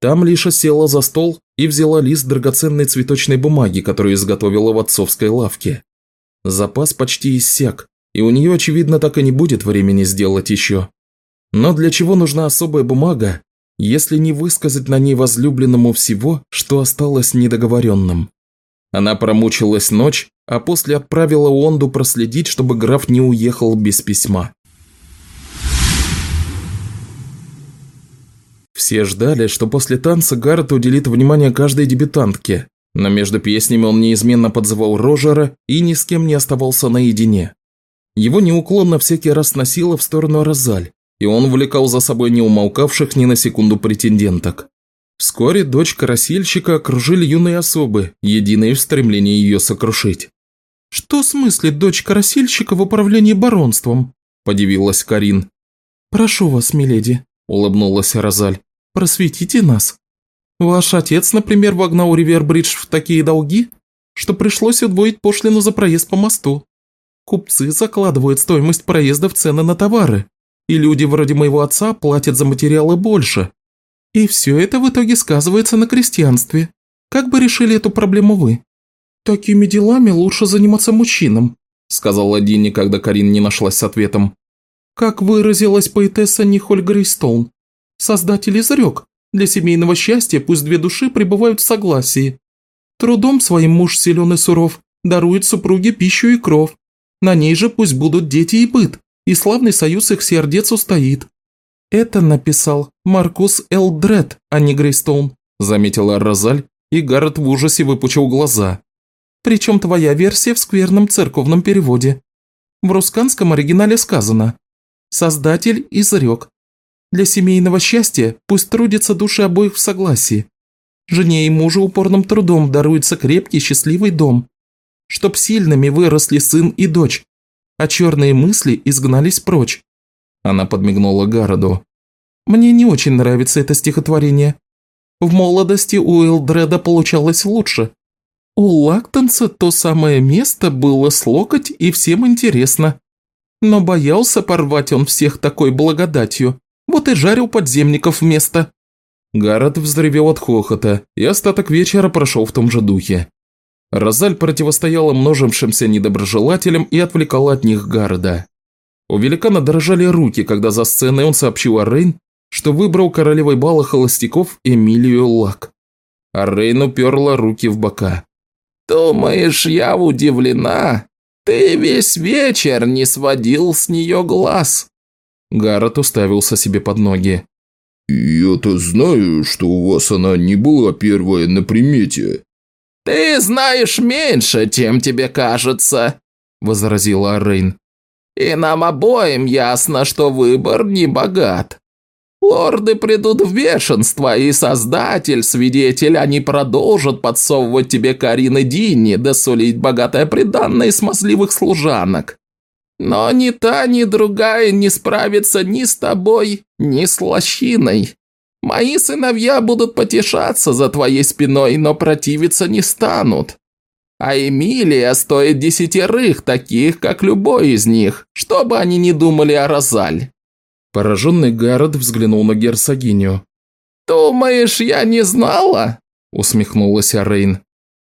Там Лиша села за стол и взяла лист драгоценной цветочной бумаги, которую изготовила в отцовской лавке. Запас почти иссяк, и у нее, очевидно, так и не будет времени сделать еще. Но для чего нужна особая бумага, если не высказать на ней возлюбленному всего, что осталось недоговоренным? Она промучилась ночь, а после отправила Уонду проследить, чтобы граф не уехал без письма. Все ждали, что после танца Гаррет уделит внимание каждой дебютантке, но между песнями он неизменно подзывал Рожера и ни с кем не оставался наедине. Его неуклонно всякий раз носило в сторону Розаль, и он увлекал за собой не умолкавших ни на секунду претенденток. Вскоре дочь красильщика окружили юные особы, единые в стремлении ее сокрушить. «Что смыслит дочь красильщика в управлении баронством?» – подивилась Карин. «Прошу вас, миледи», – улыбнулась Розаль. Просветите нас. Ваш отец, например, вогнал Ривербридж в такие долги, что пришлось удвоить пошлину за проезд по мосту. Купцы закладывают стоимость проезда в цены на товары, и люди вроде моего отца платят за материалы больше. И все это в итоге сказывается на крестьянстве. Как бы решили эту проблему вы? Такими делами лучше заниматься мужчинам, сказала Динни, когда Карин не нашлась с ответом. Как выразилась поэтесса Нихоль Грейстоун, Создатель изрек, для семейного счастья пусть две души пребывают в согласии. Трудом своим муж силен и суров, дарует супруге пищу и кров. На ней же пусть будут дети и быт, и славный союз их сердец устоит. Это написал Маркус Элдред, а не Грейстоун, заметила Розаль, и Гаррет в ужасе выпучил глаза. Причем твоя версия в скверном церковном переводе. В русканском оригинале сказано «Создатель изрек, для семейного счастья пусть трудятся души обоих в согласии. Жене и мужу упорным трудом даруется крепкий счастливый дом. Чтоб сильными выросли сын и дочь, а черные мысли изгнались прочь. Она подмигнула Гароду. Мне не очень нравится это стихотворение. В молодости у Элдреда получалось лучше. У Лактонца то самое место было с локоть и всем интересно. Но боялся порвать он всех такой благодатью. Вот и жарил подземников вместо». Гаррет взревел от хохота, и остаток вечера прошел в том же духе. Розаль противостояла множившимся недоброжелателям и отвлекала от них Гарда. У великана дрожали руки, когда за сценой он сообщил о Рейн, что выбрал королевой бала холостяков Эмилию Лак. А Рейн уперла руки в бока. «Думаешь, я удивлена? Ты весь вечер не сводил с нее глаз. Гаррет уставился себе под ноги. «Я-то знаю, что у вас она не была первая на примете». «Ты знаешь меньше, чем тебе кажется», – возразила Рейн. «И нам обоим ясно, что выбор не богат. Лорды придут в бешенство, и Создатель, Свидетель, они продолжат подсовывать тебе Карины Динни, да богатое приданное из смазливых служанок. Но ни та, ни другая не справится ни с тобой, ни с лощиной. Мои сыновья будут потешаться за твоей спиной, но противиться не станут. А Эмилия стоит десятерых, таких, как любой из них, чтобы они не думали о Розаль. Пораженный Гаррет взглянул на герцогиню. «Думаешь, я не знала?» – усмехнулась Рейн.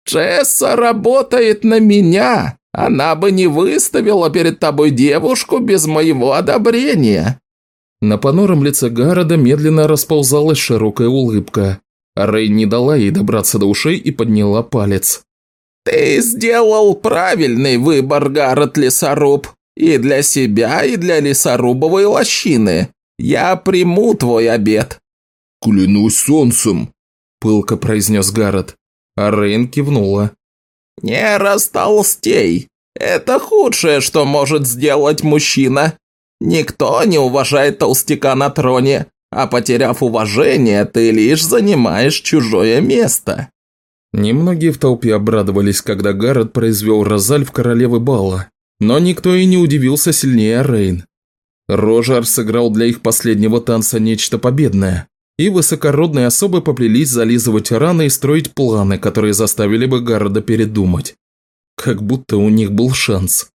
«Джесса работает на меня. Она бы не выставила перед тобой девушку без моего одобрения». На понором лице Гарода медленно расползалась широкая улыбка. Рейн не дала ей добраться до ушей и подняла палец. «Ты сделал правильный выбор, Гаррет Лесоруб. И для себя, и для лесорубовой лощины. Я приму твой обед». «Клянусь солнцем», – пылко произнес Гаррет. А Рейн кивнула. «Не растолстей. Это худшее, что может сделать мужчина. Никто не уважает толстяка на троне, а потеряв уважение, ты лишь занимаешь чужое место». Немногие в толпе обрадовались, когда Гаррет произвел Розаль в королевы бала, но никто и не удивился сильнее Рейн. Рожар сыграл для их последнего танца нечто победное, и высокородные особы поплелись зализывать раны и строить планы, которые заставили бы Гаррета передумать. Как будто у них был шанс.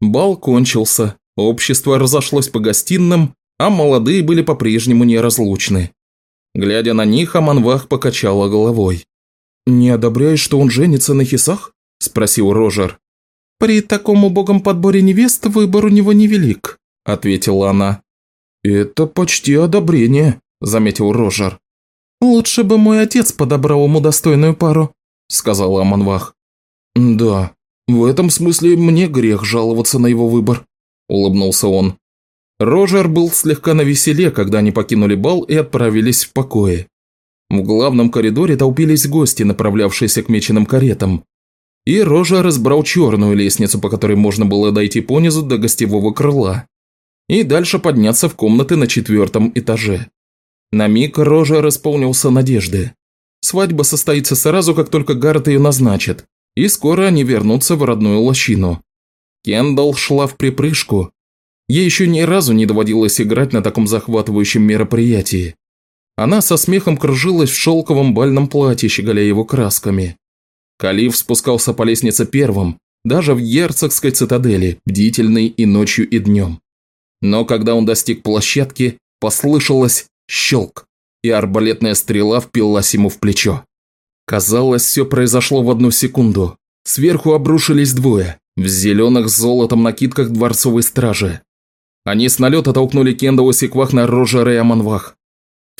Бал кончился, общество разошлось по гостиным, а молодые были по-прежнему неразлучны. Глядя на них, Аманвах покачала головой. «Не одобряешь, что он женится на хисах?» – спросил Рожер. «При таком убогом подборе невест выбор у него невелик», – ответила она. «Это почти одобрение», – заметил Рожер. «Лучше бы мой отец подобрал ему достойную пару», – сказала Аманвах. «Да, в этом смысле мне грех жаловаться на его выбор», – улыбнулся он. Рожер был слегка навеселе, когда они покинули бал и отправились в покое. В главном коридоре толпились гости, направлявшиеся к меченым каретам. И Рожа разбрал черную лестницу, по которой можно было дойти понизу до гостевого крыла. И дальше подняться в комнаты на четвертом этаже. На миг Рожа располнился надежды. Свадьба состоится сразу, как только Гаррет ее назначит, и скоро они вернутся в родную лощину. Кендалл шла в припрыжку. Ей еще ни разу не доводилось играть на таком захватывающем мероприятии. Она со смехом кружилась в шелковом бальном платье, щеголяя его красками. Калиф спускался по лестнице первым, даже в герцогской цитадели, бдительный и ночью, и днем. Но когда он достиг площадки, послышалось щелк, и арбалетная стрела впилась ему в плечо. Казалось, все произошло в одну секунду. Сверху обрушились двое, в зеленых с золотом накидках дворцовой стражи. Они с налета толкнули Кендалу секвах на Рожера и Аманвах.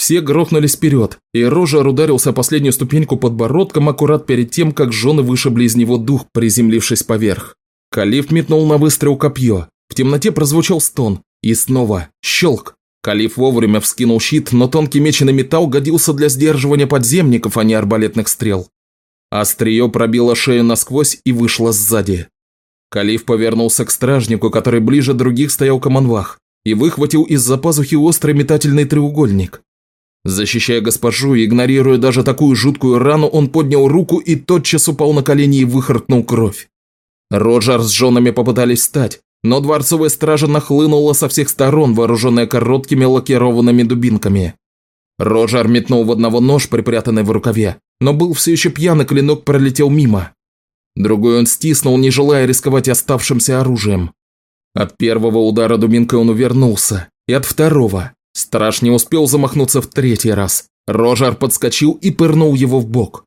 Все грохнулись вперед, и Рожер ударился последнюю ступеньку подбородком аккурат перед тем, как жены вышибли из него дух, приземлившись поверх. Калиф метнул на выстрел копье. В темноте прозвучал стон. И снова щелк. Калиф вовремя вскинул щит, но тонкий меченый металл годился для сдерживания подземников, а не арбалетных стрел. Острие пробило шею насквозь и вышло сзади. Калиф повернулся к стражнику, который ближе других стоял команвах, и выхватил из-за пазухи острый метательный треугольник. Защищая госпожу и игнорируя даже такую жуткую рану, он поднял руку и тотчас упал на колени и выхаркнул кровь. Роджер с женами попытались встать, но дворцовая стража нахлынула со всех сторон, вооруженная короткими лакированными дубинками. Роджер метнул в одного нож, припрятанный в рукаве, но был все еще пьян, и клинок пролетел мимо. Другой он стиснул, не желая рисковать оставшимся оружием. От первого удара дубинкой он увернулся, и от второго. Страж не успел замахнуться в третий раз. Рожар подскочил и пырнул его в бок.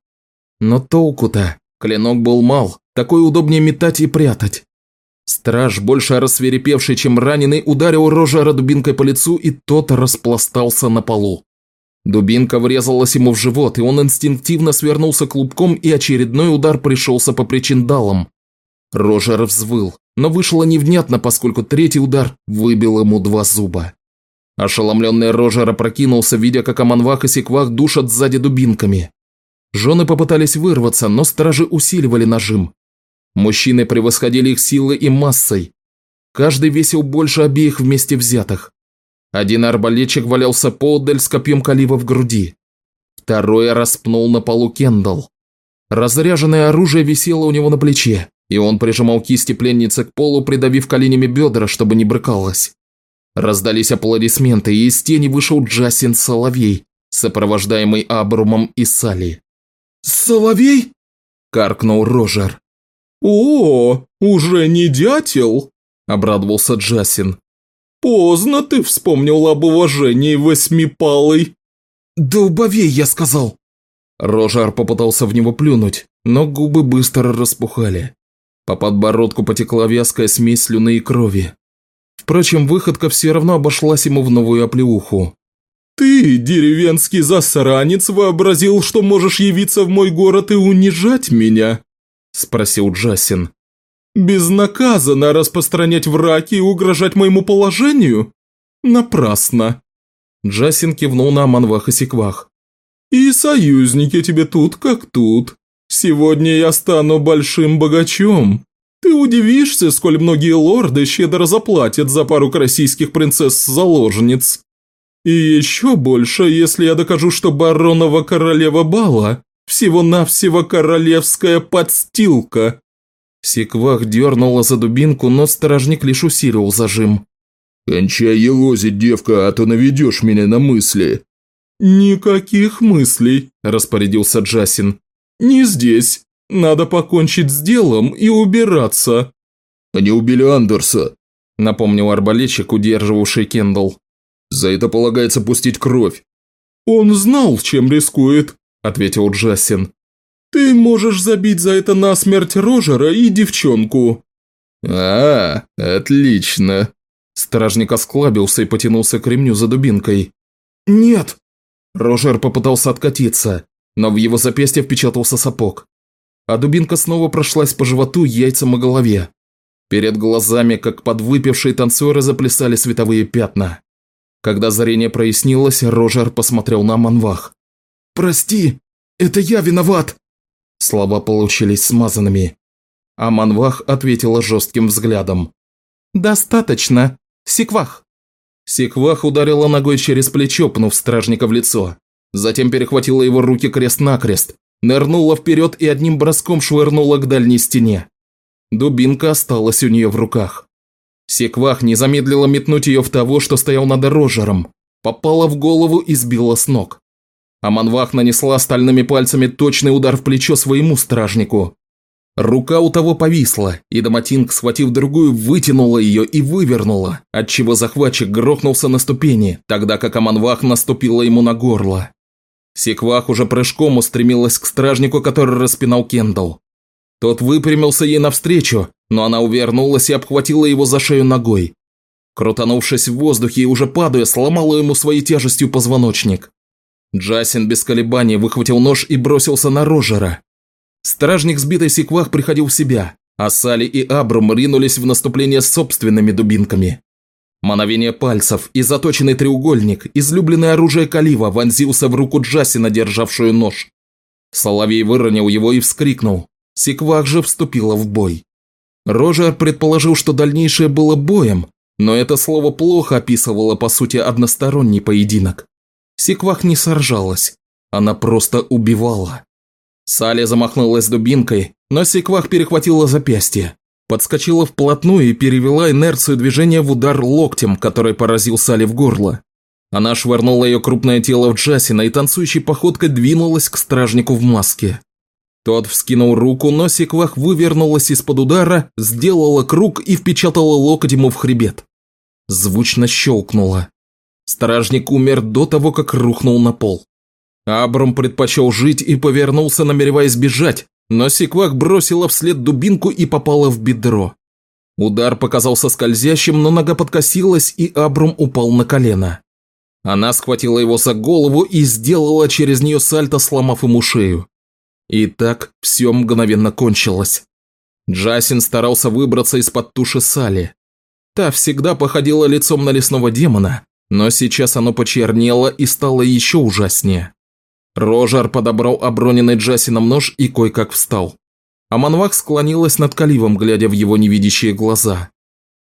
Но толку-то, клинок был мал, такой удобнее метать и прятать. Страж, больше рассверепевший, чем раненый, ударил Рожара дубинкой по лицу, и тот распластался на полу. Дубинка врезалась ему в живот, и он инстинктивно свернулся клубком, и очередной удар пришелся по причиндалам. Рожер взвыл, но вышло невнятно, поскольку третий удар выбил ему два зуба. Ошеломленный Рожер опрокинулся, видя, как Аманвах и Секвах душат сзади дубинками. Жены попытались вырваться, но стражи усиливали нажим. Мужчины превосходили их силой и массой. Каждый весил больше обеих вместе взятых. Один арбалетчик валялся поодаль с копьем калива в груди. Второй распнул на полу Кендалл. Разряженное оружие висело у него на плече, и он прижимал кисти пленницы к полу, придавив коленями бедра, чтобы не брыкалась. Раздались аплодисменты, и из тени вышел Джасин Соловей, сопровождаемый Абрумом и Салли. «Соловей?» – каркнул Рожер. «О, уже не дятел?» – обрадовался Джасин. «Поздно ты вспомнил об уважении восьмипалой». «Долбовей, я сказал!» Рожар попытался в него плюнуть, но губы быстро распухали. По подбородку потекла вязкая смесь слюны и крови. Впрочем, выходка все равно обошлась ему в новую оплеуху. «Ты, деревенский засранец, вообразил, что можешь явиться в мой город и унижать меня?» – спросил Джасин. «Безнаказанно распространять враки и угрожать моему положению? Напрасно!» Джасин кивнул на Аманвах и Секвах. «И союзники тебе тут как тут. Сегодня я стану большим богачом. Ты удивишься, сколь многие лорды щедро заплатят за пару российских принцесс-заложниц. И еще больше, если я докажу, что баронова королева Бала всего-навсего королевская подстилка». Секвах дернула за дубинку, но стражник лишь усилил зажим. «Кончай елозить, девка, а то наведешь меня на мысли». «Никаких мыслей», – распорядился Джасин. «Не здесь. Надо покончить с делом и убираться». «Они убили Андерса», – напомнил арбалетчик, удерживавший Кендалл. «За это полагается пустить кровь». «Он знал, чем рискует», – ответил Джасин. «Ты можешь забить за это насмерть Рожера и девчонку». «А, отлично», Стражник осклабился и потянулся к ремню за дубинкой. «Нет!» Рожер попытался откатиться, но в его запястье впечатался сапог. А дубинка снова прошлась по животу, яйцам и голове. Перед глазами, как подвыпившие танцоры, заплясали световые пятна. Когда зрение прояснилось, Рожер посмотрел на Манвах. «Прости, это я виноват!» Слова получились смазанными. А Манвах ответила жестким взглядом. «Достаточно. Секвах!» Секвах ударила ногой через плечо, пнув стражника в лицо. Затем перехватила его руки крест-накрест, нырнула вперед и одним броском швырнула к дальней стене. Дубинка осталась у нее в руках. Секвах не замедлила метнуть ее в того, что стоял над Рожером. Попала в голову и сбила с ног. Аманвах нанесла стальными пальцами точный удар в плечо своему стражнику. Рука у того повисла, и Доматинг, схватив другую, вытянула ее и вывернула, отчего захватчик грохнулся на ступени, тогда как Аманвах наступила ему на горло. Секвах уже прыжком устремилась к стражнику, который распинал Кендалл. Тот выпрямился ей навстречу, но она увернулась и обхватила его за шею ногой. Крутанувшись в воздухе и уже падая, сломала ему своей тяжестью позвоночник. Джасин без колебаний выхватил нож и бросился на Рожера. Стражник сбитый секвах приходил в себя, а Сали и Абрум ринулись в наступление с собственными дубинками. Мановение пальцев и заточенный треугольник, излюбленное оружие Калива, вонзился в руку Джасина, державшую нож. Соловей выронил его и вскрикнул. Секвах же вступила в бой. Рожер предположил, что дальнейшее было боем, но это слово плохо описывало, по сути, односторонний поединок. Секвах не сражалась, она просто убивала. Саля замахнулась дубинкой, но Секвах перехватила запястье. Подскочила вплотную и перевела инерцию движения в удар локтем, который поразил Сали в горло. Она швырнула ее крупное тело в Джасина и танцующей походкой двинулась к стражнику в маске. Тот вскинул руку, но Секвах вывернулась из-под удара, сделала круг и впечатала локоть ему в хребет. Звучно щелкнула. Стражник умер до того, как рухнул на пол. Абрам предпочел жить и повернулся, намереваясь бежать, но Секвак бросила вслед дубинку и попала в бедро. Удар показался скользящим, но нога подкосилась, и Абрам упал на колено. Она схватила его за голову и сделала через нее сальто, сломав ему шею. И так все мгновенно кончилось. Джасин старался выбраться из-под туши Сали. Та всегда походила лицом на лесного демона, но сейчас оно почернело и стало еще ужаснее. Рожар подобрал оброненный Джасином нож и кое-как встал. А склонилась над Каливом, глядя в его невидящие глаза.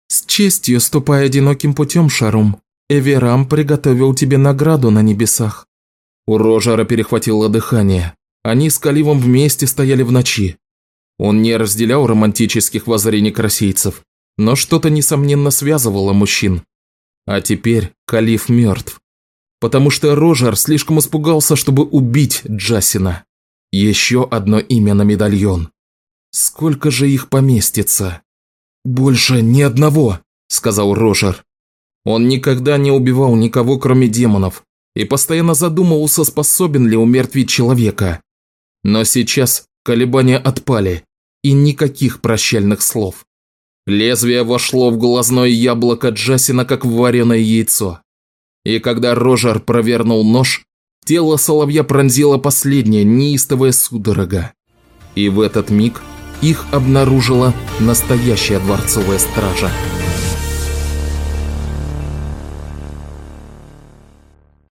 «С честью ступай одиноким путем, Шарум. Эверам приготовил тебе награду на небесах». У Рожера перехватило дыхание. Они с Каливом вместе стояли в ночи. Он не разделял романтических воззрений красийцев, но что-то, несомненно, связывало мужчин. А теперь Калиф мертв. Потому что Рожер слишком испугался, чтобы убить Джасина. Еще одно имя на медальон. Сколько же их поместится? «Больше ни одного», – сказал Рожер. Он никогда не убивал никого, кроме демонов, и постоянно задумывался, способен ли умертвить человека. Но сейчас колебания отпали, и никаких прощальных слов. Лезвие вошло в глазное яблоко Джасина, как вареное яйцо. И когда Рожер провернул нож, тело соловья пронзило последняя неистовая судорога. И в этот миг их обнаружила настоящая дворцовая стража.